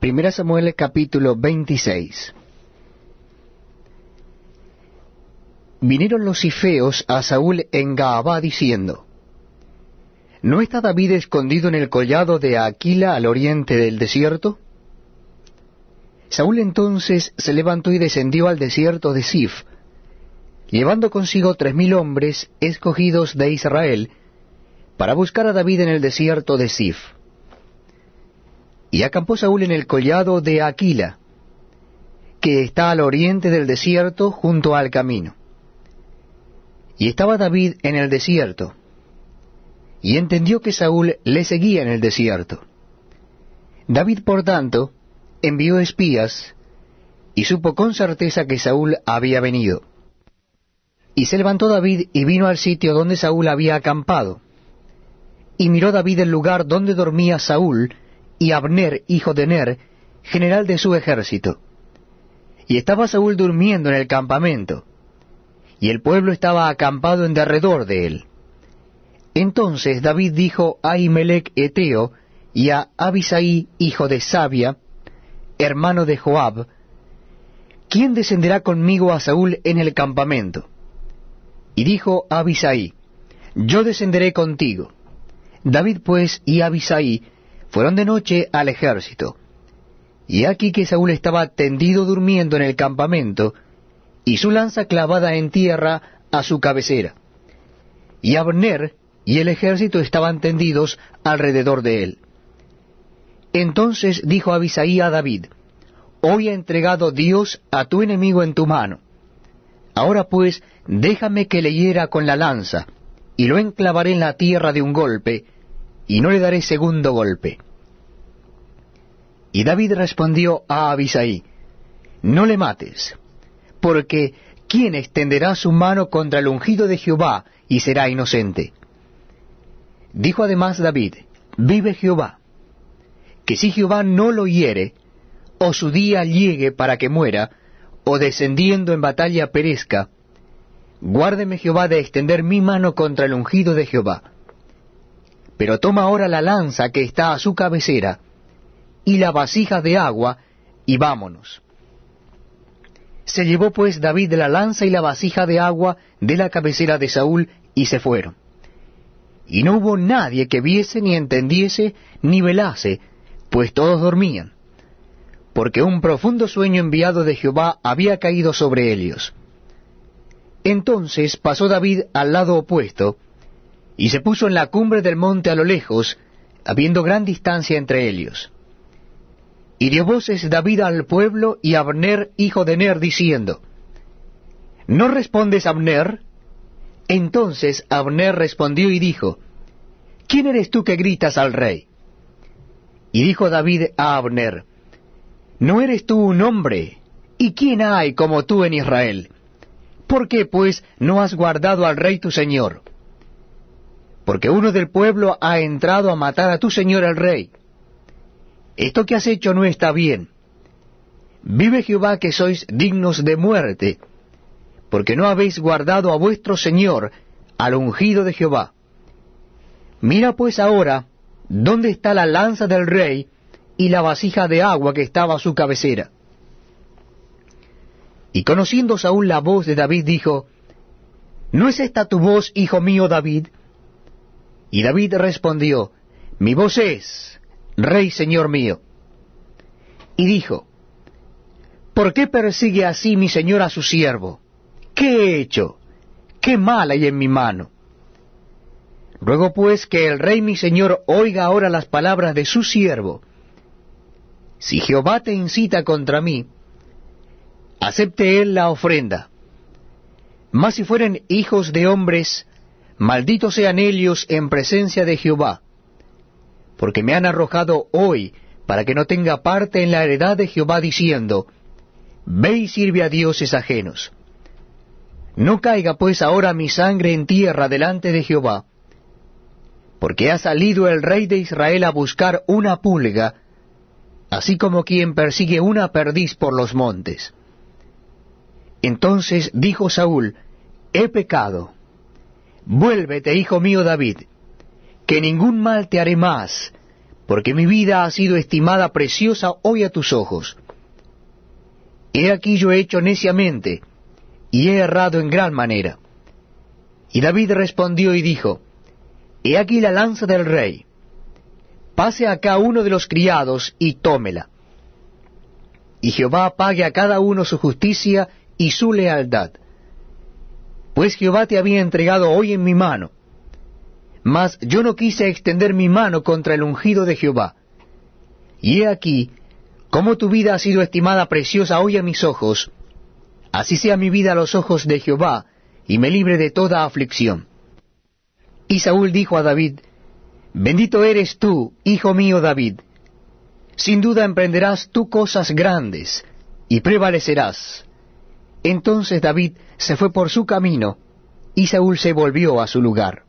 Primera Samuel capítulo 26 Vinieron los cifeos a Saúl en Gaabá diciendo, ¿No está David escondido en el collado de Aquila al oriente del desierto? Saúl entonces se levantó y descendió al desierto de Sif, llevando consigo tres mil hombres escogidos de Israel, para buscar a David en el desierto de Sif. Y acampó Saúl en el collado de Aquila, que está al oriente del desierto junto al camino. Y estaba David en el desierto, y entendió que Saúl le seguía en el desierto. David, por tanto, envió espías, y supo con certeza que Saúl había venido. Y se levantó David y vino al sitio donde Saúl había acampado. Y miró David el lugar donde dormía Saúl, y Abner, hijo de Ner, general de su ejército. Y estaba Saúl durmiendo en el campamento, y el pueblo estaba acampado en derredor de él. Entonces David dijo a Imelec Eteo y a Abisaí, hijo de Sabia, hermano de Joab, ¿quién descenderá conmigo a Saúl en el campamento? Y dijo Abisaí, yo descenderé contigo. David pues y Abisaí fueron de noche al ejército. Y aquí que Saúl estaba tendido durmiendo en el campamento, y su lanza clavada en tierra a su cabecera. Y Abner y el ejército estaban tendidos alrededor de él. Entonces dijo Abisaí a David, Hoy ha entregado Dios a tu enemigo en tu mano. Ahora pues, déjame que le hiera con la lanza, y lo enclavaré en la tierra de un golpe, y no le daré segundo golpe. Y David respondió a Abisaí, No le mates, porque ¿quién extenderá su mano contra el ungido de Jehová y será inocente? Dijo además David, Vive Jehová, que si Jehová no lo hiere, o su día llegue para que muera, o descendiendo en batalla perezca, guárdeme Jehová de extender mi mano contra el ungido de Jehová. Pero toma ahora la lanza que está a su cabecera, y la vasija de agua, y vámonos. Se llevó pues David la lanza y la vasija de agua de la cabecera de Saúl, y se fueron. Y no hubo nadie que viese, ni entendiese, ni velase, pues todos dormían, porque un profundo sueño enviado de Jehová había caído sobre ellos. Entonces pasó David al lado opuesto, y se puso en la cumbre del monte a lo lejos, habiendo gran distancia entre ellos. Y dio voces David al pueblo y a Abner, hijo de Ner, diciendo, ¿No respondes, Abner? Entonces Abner respondió y dijo, ¿Quién eres tú que gritas al rey? Y dijo David a Abner, ¿No eres tú un hombre? ¿Y quién hay como tú en Israel? ¿Por qué, pues, no has guardado al rey tu señor? Porque uno del pueblo ha entrado a matar a tu señor el rey. Esto que has hecho no está bien. Vive Jehová que sois dignos de muerte, porque no habéis guardado a vuestro señor, al ungido de Jehová. Mira pues ahora dónde está la lanza del rey y la vasija de agua que estaba a su cabecera. Y conociendo Saúl la voz de David, dijo, ¿No es esta tu voz, hijo mío David? Y David respondió, Mi voz es, Rey Señor mío. Y dijo, ¿Por qué persigue así mi señor a su siervo? ¿Qué he hecho? ¿Qué mal hay en mi mano? Ruego pues que el rey mi señor oiga ahora las palabras de su siervo. Si Jehová te incita contra mí, acepte él la ofrenda. Mas si fueren hijos de hombres, malditos sean ellos en presencia de Jehová, porque me han arrojado hoy para que no tenga parte en la heredad de Jehová diciendo, Ve y sirve a dioses ajenos. No caiga pues ahora mi sangre en tierra delante de Jehová, porque ha salido el rey de Israel a buscar una pulga, así como quien persigue una perdiz por los montes. Entonces dijo Saúl, He pecado. Vuélvete, hijo mío David, que ningún mal te haré más, porque mi vida ha sido estimada preciosa hoy a tus ojos. He aquí yo he hecho neciamente, y he errado en gran manera. Y David respondió y dijo, He aquí la lanza del rey. Pase acá uno de los criados y tómela. Y Jehová pague a cada uno su justicia y su lealtad. Pues Jehová te había entregado hoy en mi mano. Mas yo no quise extender mi mano contra el ungido de Jehová. Y he aquí, como tu vida ha sido estimada preciosa hoy a mis ojos, así sea mi vida a los ojos de Jehová, y me libre de toda aflicción. Y Saúl dijo a David, Bendito eres tú, hijo mío David. Sin duda emprenderás tú cosas grandes, y prevalecerás. Entonces David se fue por su camino, y Saúl se volvió a su lugar.